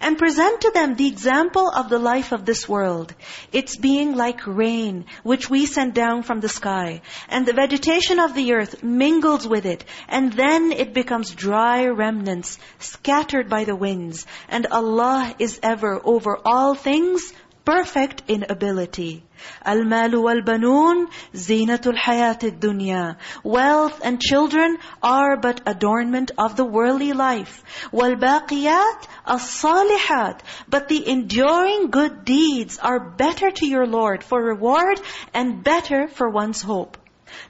And present to them the example of the life of this world. It's being like rain, which we send down from the sky. And the vegetation of the earth mingles with it. And then it becomes dry remnants, scattered by the winds. And Allah is ever over all things, perfect in ability. Al-mal wal-banun zinatul hayatid dunya. Wealth and children are but adornment of the worldly life. Wal-baqiyat as-salihat. But the enduring good deeds are better to your Lord for reward and better for one's hope.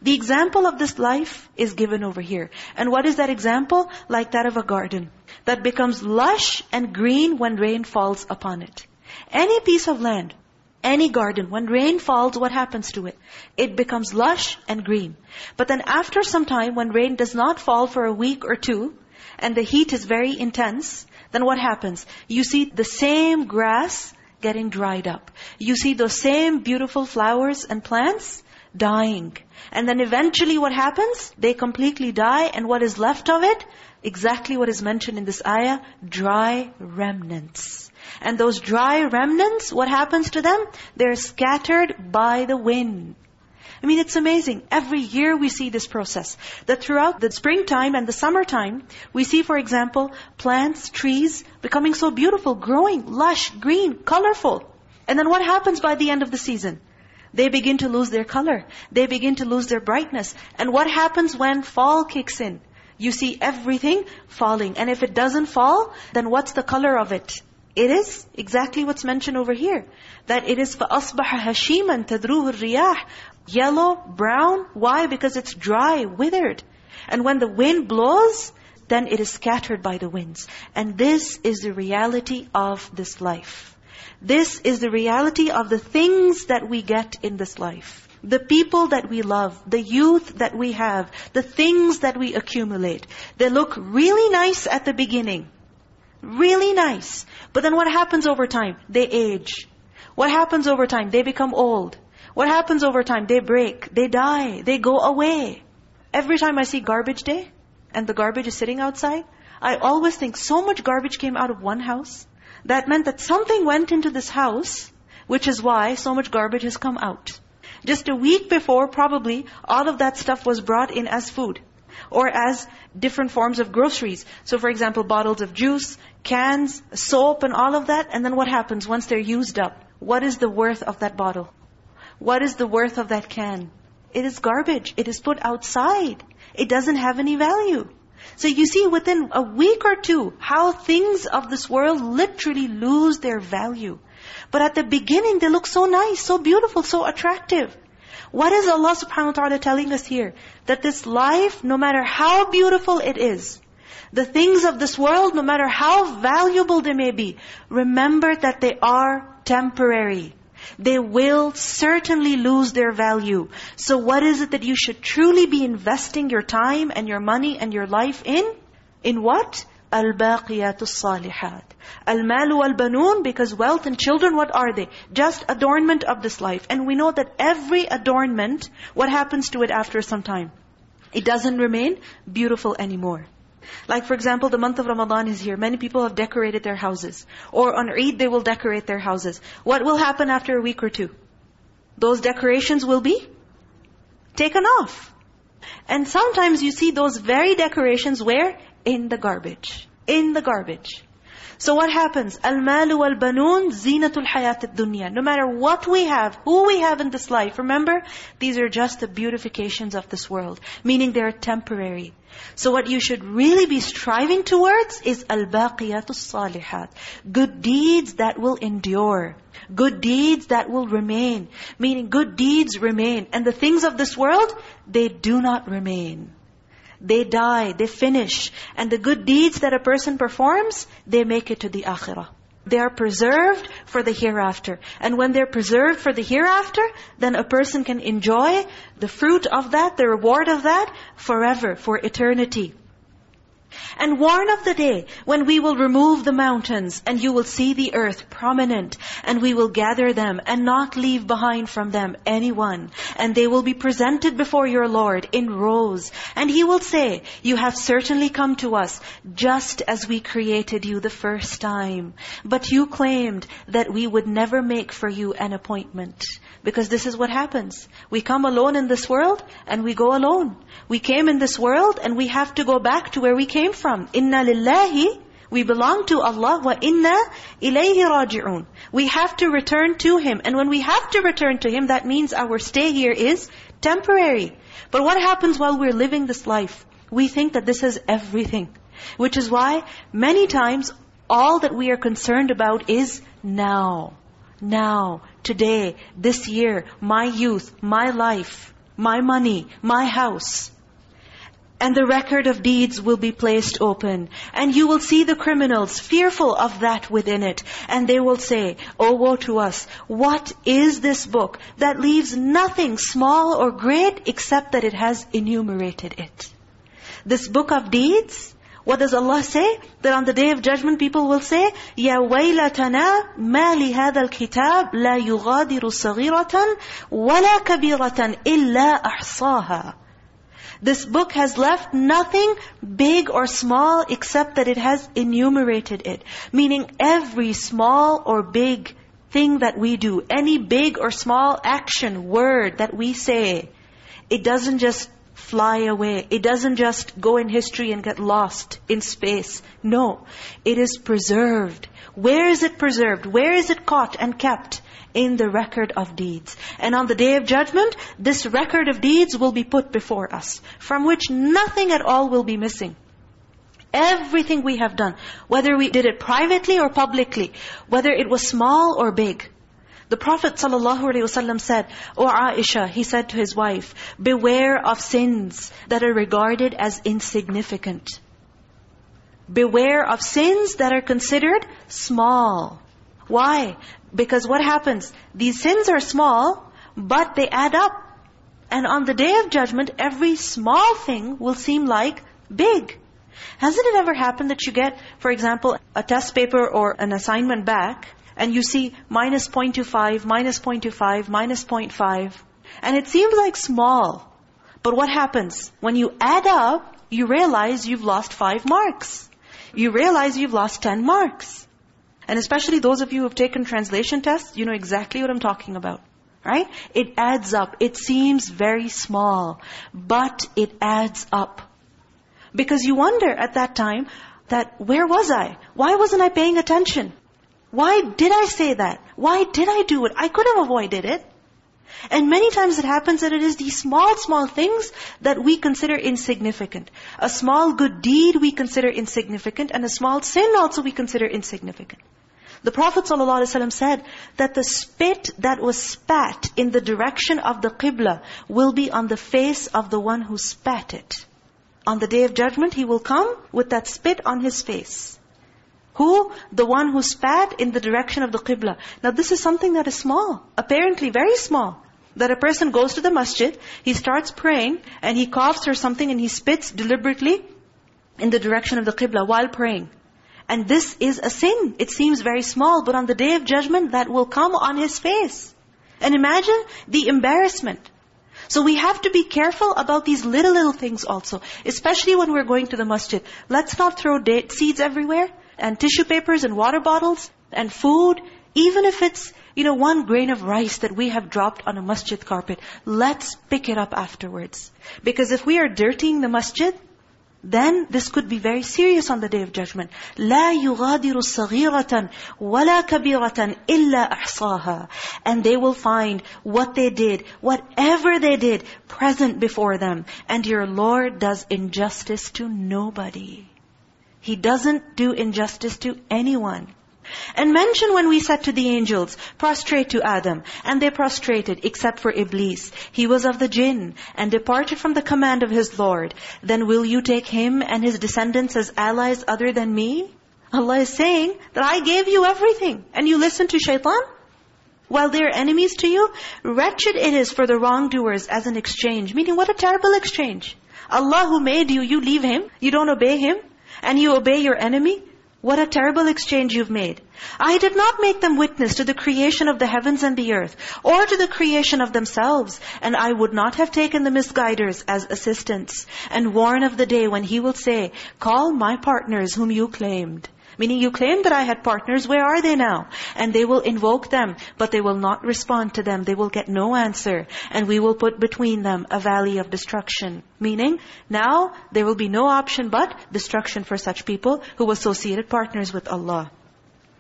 The example of this life is given over here. And what is that example? Like that of a garden that becomes lush and green when rain falls upon it. Any piece of land, any garden, when rain falls, what happens to it? It becomes lush and green. But then after some time, when rain does not fall for a week or two, and the heat is very intense, then what happens? You see the same grass getting dried up. You see those same beautiful flowers and plants dying. And then eventually what happens? They completely die, and what is left of it? Exactly what is mentioned in this ayah, dry remnants. And those dry remnants, what happens to them? They're scattered by the wind. I mean, it's amazing. Every year we see this process. That throughout the springtime and the summertime, we see, for example, plants, trees becoming so beautiful, growing, lush, green, colorful. And then what happens by the end of the season? They begin to lose their color. They begin to lose their brightness. And what happens when fall kicks in? You see everything falling. And if it doesn't fall, then what's the color of it? It is exactly what's mentioned over here. That it is فَأَصْبَحَ هَشِيمًا تَذْرُوهُ الرِّيَاحِ Yellow, brown. Why? Because it's dry, withered. And when the wind blows, then it is scattered by the winds. And this is the reality of this life. This is the reality of the things that we get in this life. The people that we love, the youth that we have, the things that we accumulate. They look really nice at the beginning. Really nice. But then what happens over time? They age. What happens over time? They become old. What happens over time? They break. They die. They go away. Every time I see garbage day, and the garbage is sitting outside, I always think so much garbage came out of one house. That meant that something went into this house, which is why so much garbage has come out. Just a week before, probably, all of that stuff was brought in as food or as different forms of groceries. So for example, bottles of juice, cans, soap and all of that. And then what happens once they're used up? What is the worth of that bottle? What is the worth of that can? It is garbage. It is put outside. It doesn't have any value. So you see within a week or two, how things of this world literally lose their value. But at the beginning, they look so nice, so beautiful, so attractive. What is Allah subhanahu wa ta'ala telling us here? That this life, no matter how beautiful it is, the things of this world, no matter how valuable they may be, remember that they are temporary. They will certainly lose their value. So what is it that you should truly be investing your time and your money and your life in? In what? Al-baqiyatus. Al-mal wal-banun, because wealth and children, what are they? Just adornment of this life. And we know that every adornment, what happens to it after some time? It doesn't remain beautiful anymore. Like for example, the month of Ramadan is here. Many people have decorated their houses. Or on Eid, they will decorate their houses. What will happen after a week or two? Those decorations will be taken off. And sometimes you see those very decorations where? In the garbage. In the garbage. So what happens? Al-malu wal-banun zinatul hayat dunya No matter what we have, who we have in this life, remember, these are just the beautifications of this world. Meaning they are temporary. So what you should really be striving towards is al-baqiyatus salihat. Good deeds that will endure. Good deeds that will remain. Meaning good deeds remain. And the things of this world, they do not remain. They die, they finish. And the good deeds that a person performs, they make it to the akhirah. They are preserved for the hereafter. And when they're preserved for the hereafter, then a person can enjoy the fruit of that, the reward of that, forever, for eternity. And warn of the day when we will remove the mountains and you will see the earth prominent and we will gather them and not leave behind from them anyone. And they will be presented before your Lord in rows. And He will say, you have certainly come to us just as we created you the first time. But you claimed that we would never make for you an appointment. Because this is what happens. We come alone in this world and we go alone. We came in this world and we have to go back to where we came from. Inna lillahi, we belong to Allah. Wa inna ilayhi raji'un. We have to return to Him. And when we have to return to Him, that means our stay here is temporary. But what happens while we're living this life? We think that this is everything. Which is why many times all that we are concerned about is now. Now, today, this year, my youth, my life, my money, my house. And the record of deeds will be placed open. And you will see the criminals fearful of that within it. And they will say, Oh woe to us, what is this book that leaves nothing small or great except that it has enumerated it? This book of deeds, what does Allah say? That on the day of judgment people will say, يَا وَيْلَتَنَا مَا لِهَذَا الْكِتَابِ لَا يُغَادِرُ صَغِيرَةً وَلَا كَبِيرَةً إِلَّا أَحْصَاهَا This book has left nothing big or small except that it has enumerated it. Meaning every small or big thing that we do, any big or small action, word that we say, it doesn't just fly away. It doesn't just go in history and get lost in space. No, it is preserved. Where is it preserved? Where is it caught and kept? In the record of deeds. And on the day of judgment, this record of deeds will be put before us, from which nothing at all will be missing. Everything we have done, whether we did it privately or publicly, whether it was small or big, the Prophet ﷺ said, O Aisha, he said to his wife, beware of sins that are regarded as insignificant. Beware of sins that are considered small. Why? Because what happens? These sins are small, but they add up. And on the day of judgment, every small thing will seem like big. Hasn't it ever happened that you get, for example, a test paper or an assignment back, and you see minus 0.25, minus 0.25, minus 0.5. And it seems like small. But what happens? When you add up, you realize you've lost 5 marks. You realize you've lost 10 marks. And especially those of you who have taken translation tests, you know exactly what I'm talking about. Right? It adds up. It seems very small, but it adds up. Because you wonder at that time that where was I? Why wasn't I paying attention? Why did I say that? Why did I do it? I could have avoided it. And many times it happens that it is these small, small things that we consider insignificant. A small good deed we consider insignificant, and a small sin also we consider insignificant. The Prophet ﷺ said that the spit that was spat in the direction of the Qibla will be on the face of the one who spat it. On the Day of Judgment, he will come with that spit on his face. Who? The one who spat in the direction of the Qibla. Now this is something that is small. Apparently very small. That a person goes to the masjid, he starts praying, and he coughs or something, and he spits deliberately in the direction of the Qibla while praying. And this is a sin. It seems very small, but on the Day of Judgment, that will come on his face. And imagine the embarrassment. So we have to be careful about these little, little things also. Especially when we're going to the masjid. Let's not throw date seeds everywhere and tissue papers and water bottles and food, even if it's, you know, one grain of rice that we have dropped on a masjid carpet, let's pick it up afterwards. Because if we are dirtying the masjid, then this could be very serious on the Day of Judgment. لا يغادر صغيرة ولا كبيرة إلا أحصاها. And they will find what they did, whatever they did, present before them. And your Lord does injustice to nobody. He doesn't do injustice to anyone. And mention when we said to the angels, prostrate to Adam. And they prostrated, except for Iblis. He was of the jinn, and departed from the command of his Lord. Then will you take him and his descendants as allies other than me? Allah is saying that I gave you everything, and you listen to shaitan? While they are enemies to you, wretched it is for the wrongdoers as an exchange. Meaning, what a terrible exchange. Allah who made you, you leave Him, you don't obey Him. And you obey your enemy? What a terrible exchange you've made. I did not make them witness to the creation of the heavens and the earth, or to the creation of themselves, and I would not have taken the misguiders as assistants, and warn of the day when He will say, Call my partners whom you claimed. Meaning you claim that I had partners, where are they now? And they will invoke them, but they will not respond to them. They will get no answer. And we will put between them a valley of destruction. Meaning, now there will be no option but destruction for such people who associated partners with Allah.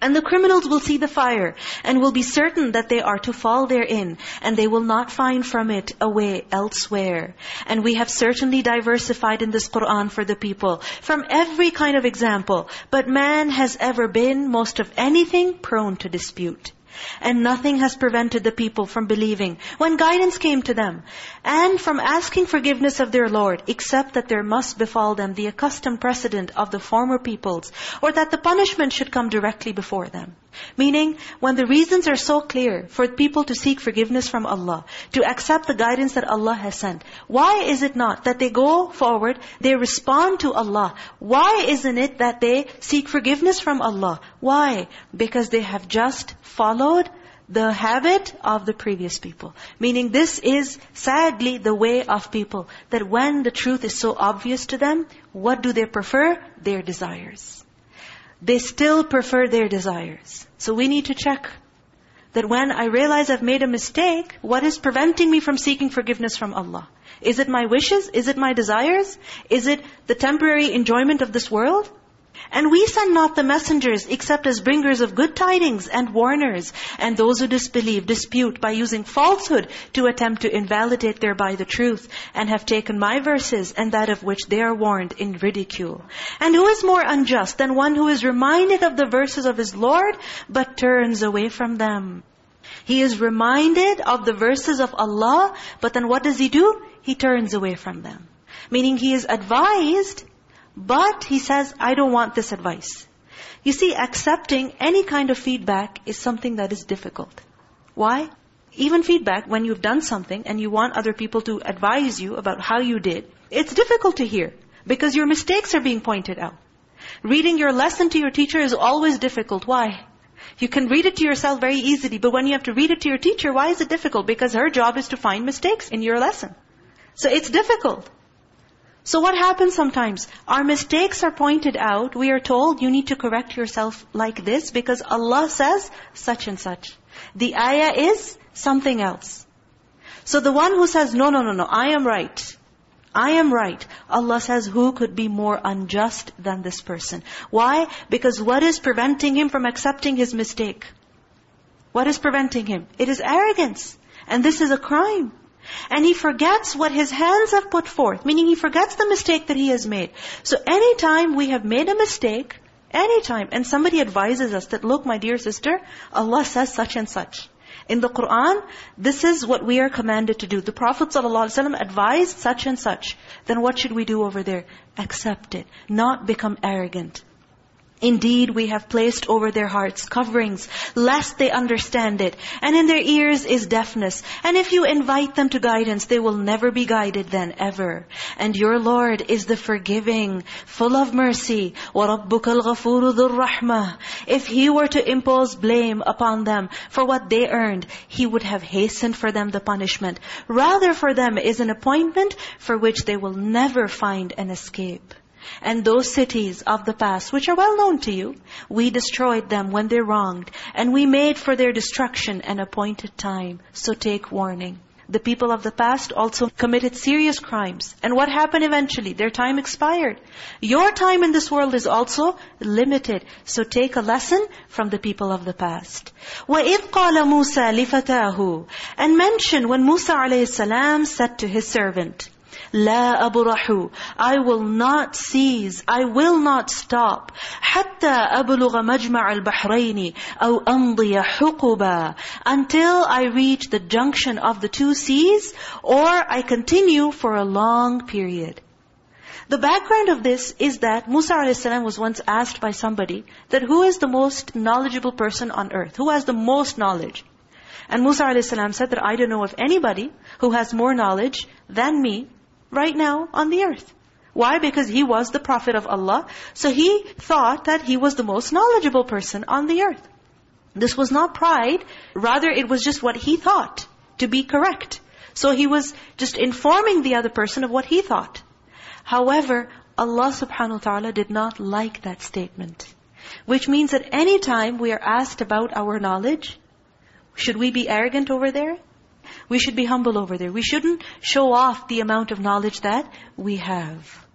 And the criminals will see the fire and will be certain that they are to fall therein and they will not find from it a way elsewhere. And we have certainly diversified in this Qur'an for the people from every kind of example. But man has ever been, most of anything, prone to dispute. And nothing has prevented the people from believing when guidance came to them and from asking forgiveness of their Lord, except that there must befall them the accustomed precedent of the former peoples, or that the punishment should come directly before them. Meaning, when the reasons are so clear for people to seek forgiveness from Allah, to accept the guidance that Allah has sent, why is it not that they go forward, they respond to Allah? Why isn't it that they seek forgiveness from Allah? Why? Because they have just followed the habit of the previous people. Meaning this is sadly the way of people. That when the truth is so obvious to them, what do they prefer? Their desires. They still prefer their desires. So we need to check that when I realize I've made a mistake, what is preventing me from seeking forgiveness from Allah? Is it my wishes? Is it my desires? Is it the temporary enjoyment of this world? And we send not the messengers except as bringers of good tidings and warners. And those who disbelieve dispute by using falsehood to attempt to invalidate thereby the truth and have taken my verses and that of which they are warned in ridicule. And who is more unjust than one who is reminded of the verses of his Lord but turns away from them? He is reminded of the verses of Allah, but then what does he do? He turns away from them. Meaning he is advised but he says, I don't want this advice. You see, accepting any kind of feedback is something that is difficult. Why? Even feedback, when you've done something and you want other people to advise you about how you did, it's difficult to hear because your mistakes are being pointed out. Reading your lesson to your teacher is always difficult. Why? You can read it to yourself very easily, but when you have to read it to your teacher, why is it difficult? Because her job is to find mistakes in your lesson. So it's difficult. So what happens sometimes? Our mistakes are pointed out. We are told, you need to correct yourself like this because Allah says such and such. The ayah is something else. So the one who says, no, no, no, no, I am right. I am right. Allah says, who could be more unjust than this person? Why? Because what is preventing him from accepting his mistake? What is preventing him? It is arrogance. And this is a crime. And he forgets what his hands have put forth, meaning he forgets the mistake that he has made. So anytime we have made a mistake, anytime, and somebody advises us that, look, my dear sister, Allah says such and such. In the Qur'an, this is what we are commanded to do. The Prophet ﷺ advised such and such. Then what should we do over there? Accept it. Not become arrogant. Indeed, we have placed over their hearts coverings, lest they understand it. And in their ears is deafness. And if you invite them to guidance, they will never be guided then, ever. And your Lord is the forgiving, full of mercy. وَرَبُّكَ الْغَفُورُ ذُو الرَّحْمَةِ If He were to impose blame upon them for what they earned, He would have hastened for them the punishment. Rather for them is an appointment for which they will never find an escape. And those cities of the past, which are well known to you, we destroyed them when they wronged. And we made for their destruction an appointed time. So take warning. The people of the past also committed serious crimes. And what happened eventually? Their time expired. Your time in this world is also limited. So take a lesson from the people of the past. وَإِذْ قَالَ مُوسَى لِفَتَاهُ And mention when Musa a.s. said to his servant, لا أبرح I will not cease I will not stop حتى أبلغ مجمع البحرين أو أمضي حقبا until I reach the junction of the two seas or I continue for a long period the background of this is that Musa a.s. was once asked by somebody that who is the most knowledgeable person on earth? Who has the most knowledge? And Musa a.s. said that I don't know of anybody who has more knowledge than me right now on the earth. Why? Because he was the Prophet of Allah. So he thought that he was the most knowledgeable person on the earth. This was not pride. Rather, it was just what he thought to be correct. So he was just informing the other person of what he thought. However, Allah subhanahu wa ta'ala did not like that statement. Which means that any time we are asked about our knowledge, should we be arrogant over there? We should be humble over there. We shouldn't show off the amount of knowledge that we have.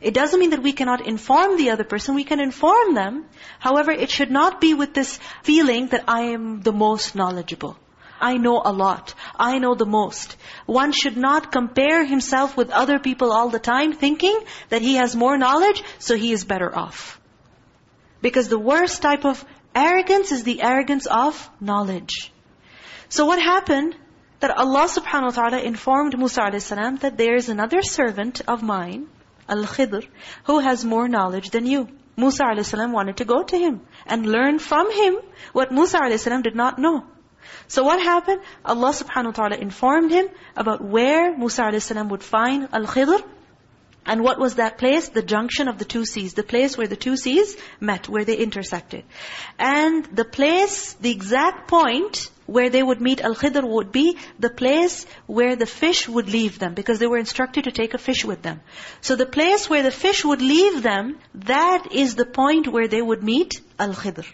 It doesn't mean that we cannot inform the other person. We can inform them. However, it should not be with this feeling that I am the most knowledgeable. I know a lot. I know the most. One should not compare himself with other people all the time thinking that he has more knowledge, so he is better off. Because the worst type of arrogance is the arrogance of knowledge. So what happened? That Allah subhanahu wa ta'ala informed Musa a.s. that there is another servant of mine, Al-Khidr, who has more knowledge than you. Musa a.s. wanted to go to him and learn from him what Musa a.s. did not know. So what happened? Allah subhanahu wa ta'ala informed him about where Musa a.s. would find Al-Khidr. And what was that place? The junction of the two seas. The place where the two seas met, where they intersected. And the place, the exact point where they would meet Al-Khidr would be the place where the fish would leave them. Because they were instructed to take a fish with them. So the place where the fish would leave them, that is the point where they would meet Al-Khidr.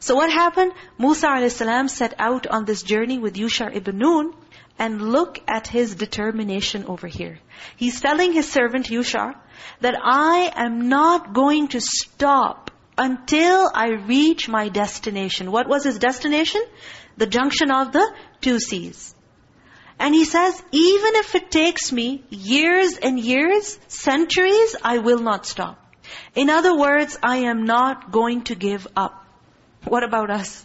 So what happened? Musa a.s. set out on this journey with Yusha ibn Nun. And look at his determination over here. He's telling his servant Yusha that I am not going to stop until I reach my destination. What was his destination? The junction of the two seas. And he says, even if it takes me years and years, centuries, I will not stop. In other words, I am not going to give up. What about us?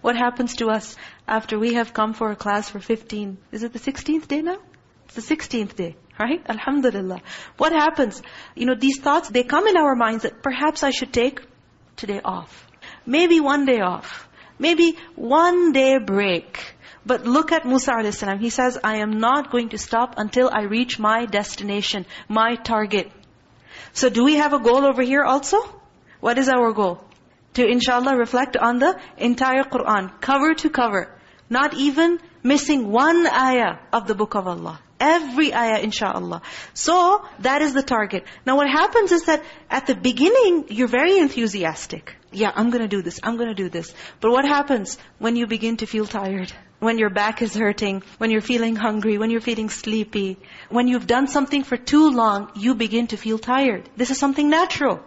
What happens to us after we have come for a class for 15? Is it the 16th day now? It's the 16th day, right? Alhamdulillah. What happens? You know, these thoughts, they come in our minds that perhaps I should take today off. Maybe one day off. Maybe one day break. But look at Musa a.s. He says, I am not going to stop until I reach my destination, my target. So do we have a goal over here also? What is our goal? To inshallah reflect on the entire Qur'an, cover to cover. Not even missing one ayah of the book of Allah. Every ayah inshallah. So, that is the target. Now what happens is that at the beginning, you're very enthusiastic. Yeah, I'm going to do this, I'm going to do this. But what happens when you begin to feel tired? When your back is hurting, when you're feeling hungry, when you're feeling sleepy, when you've done something for too long, you begin to feel tired. This is something natural.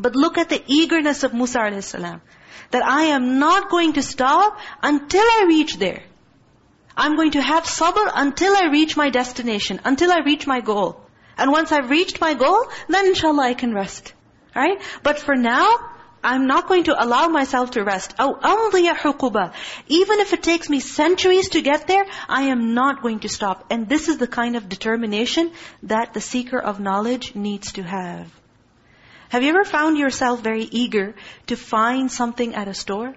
But look at the eagerness of Musa a.s. That I am not going to stop until I reach there. I'm going to have sabr until I reach my destination, until I reach my goal. And once I've reached my goal, then inshallah I can rest. Right? But for now, I'm not going to allow myself to rest. أَوْ أَمْضِيَ حُقُبًا Even if it takes me centuries to get there, I am not going to stop. And this is the kind of determination that the seeker of knowledge needs to have. Have you ever found yourself very eager to find something at a store?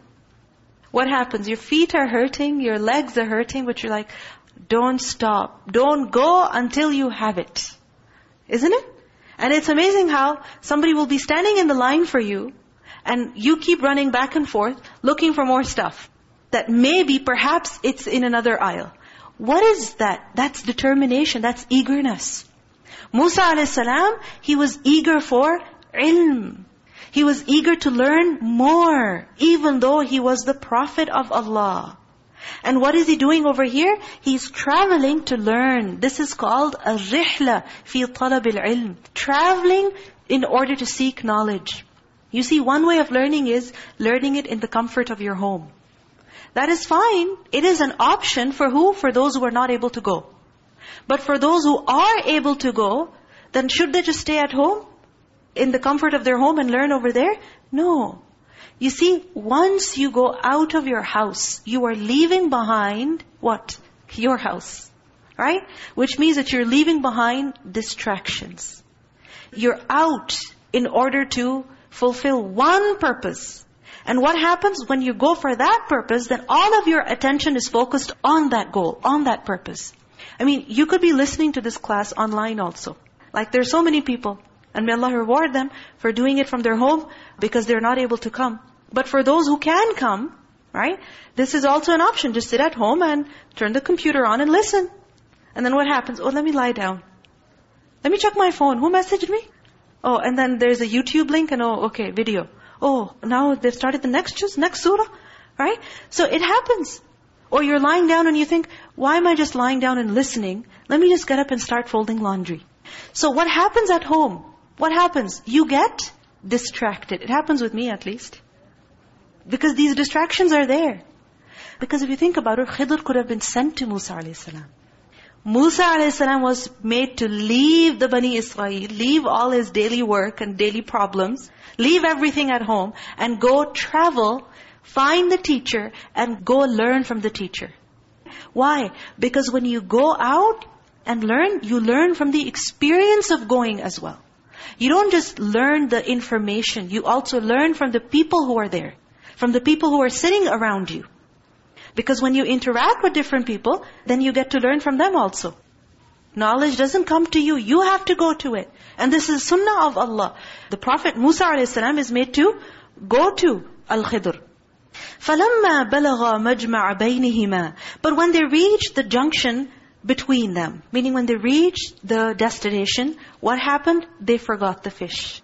What happens? Your feet are hurting, your legs are hurting, but you're like, don't stop. Don't go until you have it. Isn't it? And it's amazing how somebody will be standing in the line for you, and you keep running back and forth, looking for more stuff. That maybe, perhaps, it's in another aisle. What is that? That's determination, that's eagerness. Musa a.s., he was eager for ilm. He was eager to learn more, even though he was the Prophet of Allah. And what is he doing over here? He's traveling to learn. This is called a rihla fi talab al-ilm. Traveling in order to seek knowledge. You see, one way of learning is learning it in the comfort of your home. That is fine. It is an option for who? For those who are not able to go. But for those who are able to go, then should they just stay at home? In the comfort of their home and learn over there? No. You see, once you go out of your house, you are leaving behind what? Your house. Right? Which means that you're leaving behind distractions. You're out in order to fulfill one purpose. And what happens when you go for that purpose, then all of your attention is focused on that goal, on that purpose. I mean, you could be listening to this class online also. Like there's so many people. And may Allah reward them for doing it from their home because they're not able to come. But for those who can come, right? This is also an option. Just sit at home and turn the computer on and listen. And then what happens? Oh, let me lie down. Let me check my phone. Who messaged me? Oh, and then there's a YouTube link and oh, okay, video. Oh, now they've started the next juz, next surah. Right? So it happens. Or you're lying down and you think, why am I just lying down and listening? Let me just get up and start folding laundry. So what happens at home? What happens? You get distracted. It happens with me at least. Because these distractions are there. Because if you think about it, Khidr could have been sent to Musa a.s. Musa a.s. was made to leave the Bani Israel, leave all his daily work and daily problems, leave everything at home, and go travel, find the teacher, and go learn from the teacher. Why? Because when you go out and learn, you learn from the experience of going as well. You don't just learn the information, you also learn from the people who are there from the people who are sitting around you. Because when you interact with different people, then you get to learn from them also. Knowledge doesn't come to you, you have to go to it. And this is sunnah of Allah. The Prophet Musa a.s. is made to go to Al-Khidr. فَلَمَّا بَلَغَا مَجْمَعَ بَيْنِهِمَا But when they reached the junction between them, meaning when they reached the destination, what happened? They forgot the fish.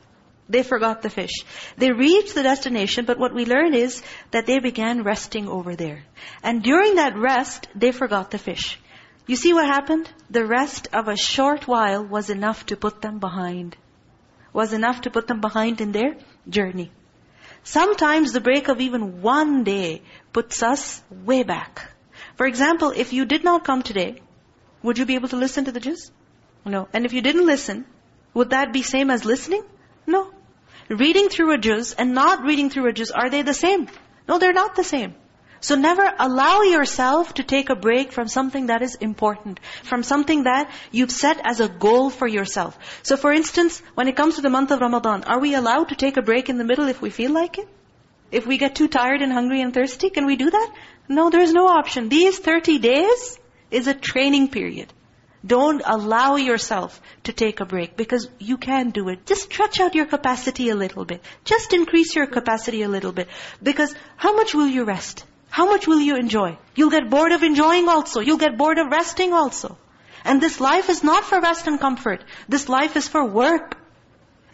They forgot the fish. They reached the destination, but what we learn is that they began resting over there. And during that rest, they forgot the fish. You see what happened? The rest of a short while was enough to put them behind. Was enough to put them behind in their journey. Sometimes the break of even one day puts us way back. For example, if you did not come today, would you be able to listen to the juz? No. And if you didn't listen, would that be same as listening? No. Reading through a juz and not reading through a juz, are they the same? No, they're not the same. So never allow yourself to take a break from something that is important, from something that you've set as a goal for yourself. So for instance, when it comes to the month of Ramadan, are we allowed to take a break in the middle if we feel like it? If we get too tired and hungry and thirsty, can we do that? No, there's no option. These 30 days is a training period. Don't allow yourself to take a break because you can do it. Just stretch out your capacity a little bit. Just increase your capacity a little bit. Because how much will you rest? How much will you enjoy? You'll get bored of enjoying also. You'll get bored of resting also. And this life is not for rest and comfort. This life is for work.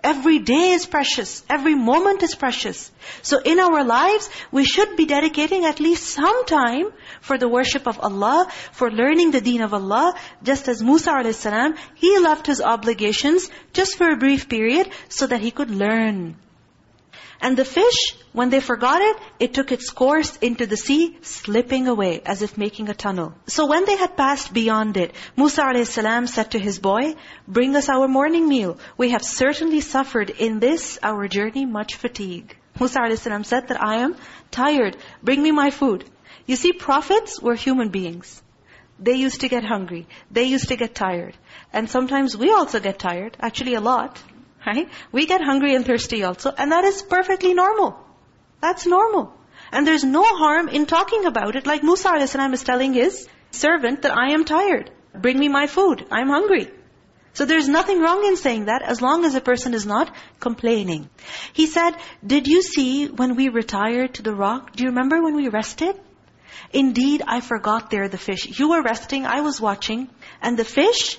Every day is precious. Every moment is precious. So in our lives, we should be dedicating at least some time for the worship of Allah, for learning the deen of Allah. Just as Musa a.s., he left his obligations just for a brief period so that he could learn. And the fish, when they forgot it, it took its course into the sea, slipping away as if making a tunnel. So when they had passed beyond it, Musa a.s. said to his boy, Bring us our morning meal. We have certainly suffered in this, our journey, much fatigue. Musa a.s. said that I am tired. Bring me my food. You see, prophets were human beings. They used to get hungry. They used to get tired. And sometimes we also get tired, actually a lot. Right? We get hungry and thirsty also. And that is perfectly normal. That's normal. And there's no harm in talking about it. Like Musa a.s. is telling his servant that I am tired. Bring me my food. I'm hungry. So there's nothing wrong in saying that as long as a person is not complaining. He said, did you see when we retired to the rock? Do you remember when we rested? Indeed, I forgot there the fish. You were resting, I was watching. And the fish,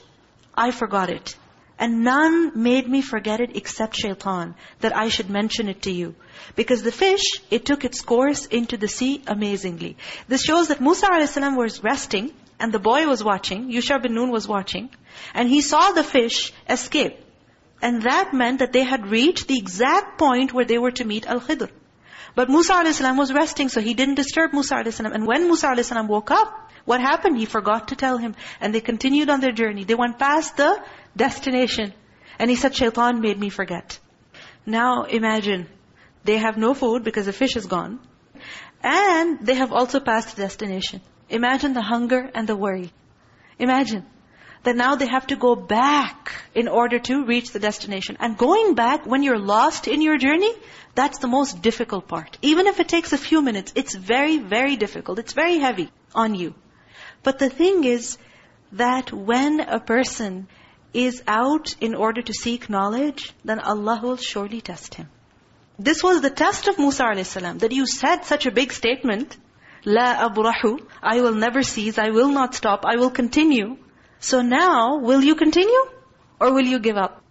I forgot it. And none made me forget it except shaitan, that I should mention it to you. Because the fish, it took its course into the sea amazingly. This shows that Musa a.s. was resting, and the boy was watching, Yusha bin Nun was watching, and he saw the fish escape. And that meant that they had reached the exact point where they were to meet Al-Khidr. But Musa a.s. was resting, so he didn't disturb Musa a.s. And when Musa a.s. woke up, what happened? He forgot to tell him. And they continued on their journey. They went past the destination. And he said, shaitan made me forget. Now imagine, they have no food because the fish is gone. And they have also passed the destination. Imagine the hunger and the worry. Imagine that now they have to go back in order to reach the destination. And going back when you're lost in your journey, that's the most difficult part. Even if it takes a few minutes, it's very, very difficult. It's very heavy on you. But the thing is that when a person is out in order to seek knowledge, then Allah will surely test him. This was the test of Musa a.s. That you said such a big statement, La abrahu, I will never cease, I will not stop, I will continue. So now, will you continue? Or will you give up?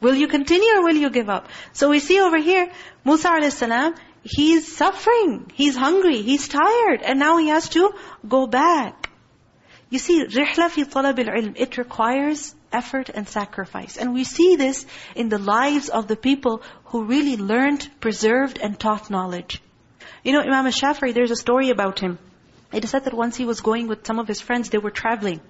Will you continue or will you give up? So we see over here, Musa a.s. He's suffering, he's hungry, he's tired, and now he has to go back. You see, رِحْلَ فِي طَلَبِ الْعِلْمِ It requires effort and sacrifice. And we see this in the lives of the people who really learned, preserved, and taught knowledge. You know, Imam al-Shafi'i, there's a story about him. It is said that once he was going with some of his friends, they were traveling.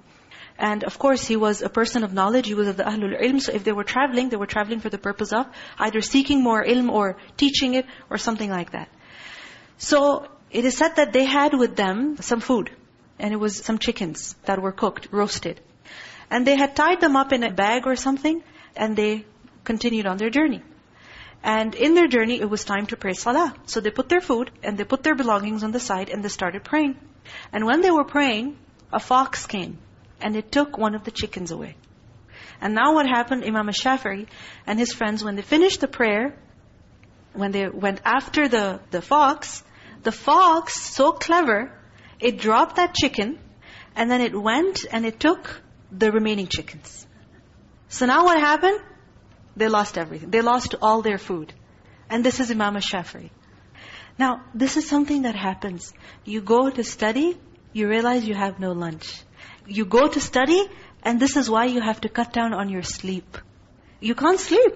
And of course, he was a person of knowledge. He was of the Ahlul Ilm. So if they were traveling, they were traveling for the purpose of either seeking more ilm or teaching it or something like that. So it is said that they had with them some food. And it was some chickens that were cooked, roasted. And they had tied them up in a bag or something. And they continued on their journey. And in their journey, it was time to pray salah. So they put their food and they put their belongings on the side and they started praying. And when they were praying, a fox came and it took one of the chickens away. And now what happened, Imam al-Shafi'i and his friends, when they finished the prayer, when they went after the, the fox, the fox, so clever, it dropped that chicken, and then it went and it took the remaining chickens. So now what happened? They lost everything. They lost all their food. And this is Imam al-Shafi'i. Now, this is something that happens. You go to study, you realize you have no lunch. You go to study, and this is why you have to cut down on your sleep. You can't sleep.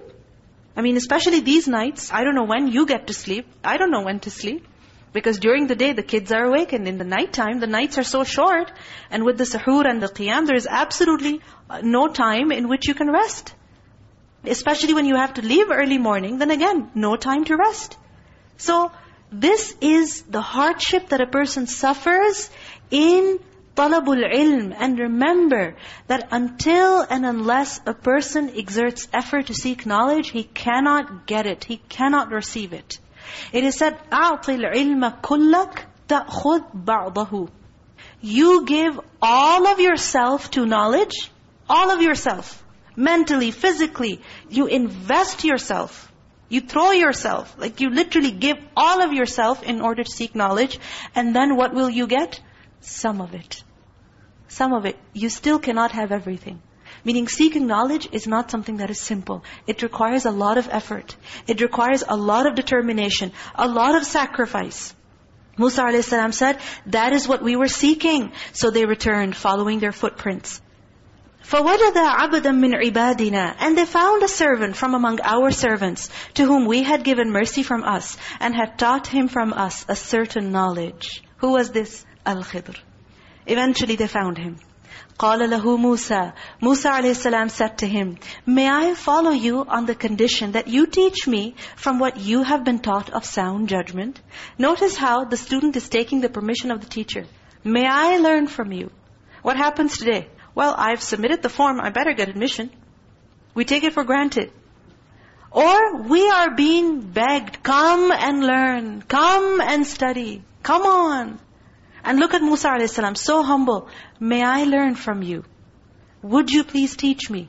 I mean, especially these nights, I don't know when you get to sleep. I don't know when to sleep. Because during the day, the kids are awake, and in the nighttime, the nights are so short. And with the suhoor and the qiyam, there is absolutely uh, no time in which you can rest. Especially when you have to leave early morning, then again, no time to rest. So, this is the hardship that a person suffers in talabul ilm. And remember that until and unless a person exerts effort to seek knowledge, he cannot get it. He cannot receive it. It is said, أَعْطِ الْعِلْمَ كُلَّكَ تَأْخُذْ بَعْضَهُ You give all of yourself to knowledge, all of yourself. Mentally, physically, you invest yourself. You throw yourself, like you literally give all of yourself in order to seek knowledge. And then what will you get? Some of it. Some of it. You still cannot have everything. Meaning seeking knowledge is not something that is simple. It requires a lot of effort. It requires a lot of determination, a lot of sacrifice. Musa a.s. said, that is what we were seeking. So they returned, following their footprints. فَوَجَدَ عَبْدًا مِّنْ عِبَادِنَا And they found a servant from among our servants, to whom we had given mercy from us, and had taught him from us a certain knowledge. Who was this? Al-Khidr. Eventually they found him. قَالَ لَهُ مُوسَى Musa a.s. said to him, May I follow you on the condition that you teach me from what you have been taught of sound judgment? Notice how the student is taking the permission of the teacher. May I learn from you? What happens today? Well, I've submitted the form, I better get admission. We take it for granted. Or we are being begged, come and learn, come and study, come on. And look at Musa a.s., so humble. May I learn from you? Would you please teach me?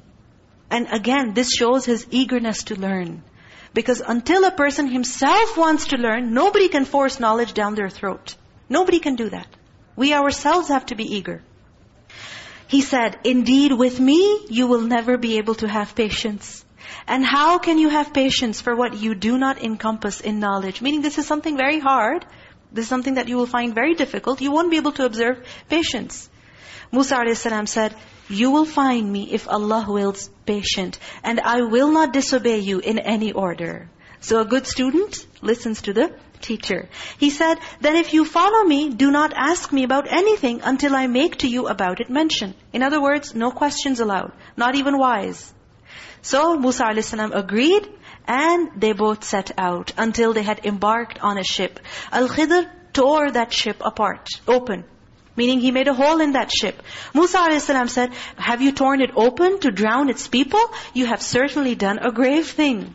And again, this shows his eagerness to learn. Because until a person himself wants to learn, nobody can force knowledge down their throat. Nobody can do that. We ourselves have to be eager. He said, Indeed, with me, you will never be able to have patience. And how can you have patience for what you do not encompass in knowledge? Meaning this is something very hard. This is something that you will find very difficult. You won't be able to observe patience. Musa a.s. said, You will find me if Allah wills patient. And I will not disobey you in any order. So a good student listens to the teacher. He said, then if you follow me, do not ask me about anything until I make to you about it mention. In other words, no questions allowed. Not even wise. So Musa a.s. agreed and they both set out until they had embarked on a ship. Al-Khidr tore that ship apart, open. Meaning he made a hole in that ship. Musa a.s. said, have you torn it open to drown its people? You have certainly done a grave thing.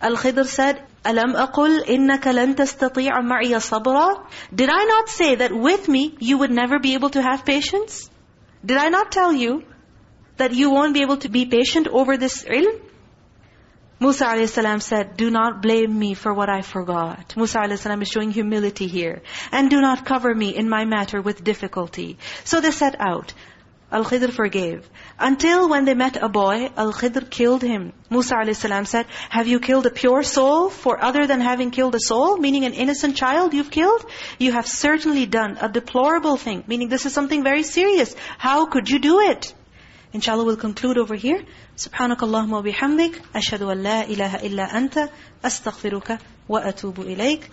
Al-Khidr said, أَلَمْ أَقُلْ إِنَّكَ لَن تَسْتَطِيعَ مَعِيَ صَبْرًا Did I not say that with me, you would never be able to have patience? Did I not tell you that you won't be able to be patient over this ilm? Musa a.s. said, do not blame me for what I forgot. Musa a.s. is showing humility here. And do not cover me in my matter with difficulty. So they set out. Al-Khidr forgave. Until when they met a boy, Al-Khidr killed him. Musa a.s. said, have you killed a pure soul for other than having killed a soul? Meaning an innocent child you've killed? You have certainly done a deplorable thing. Meaning this is something very serious. How could you do it? Inshallah, we'll conclude over here. Subhanakallahumma bihamdik. Ashhadu an la ilaha illa anta. Astaghfiruka wa atubu ilayk.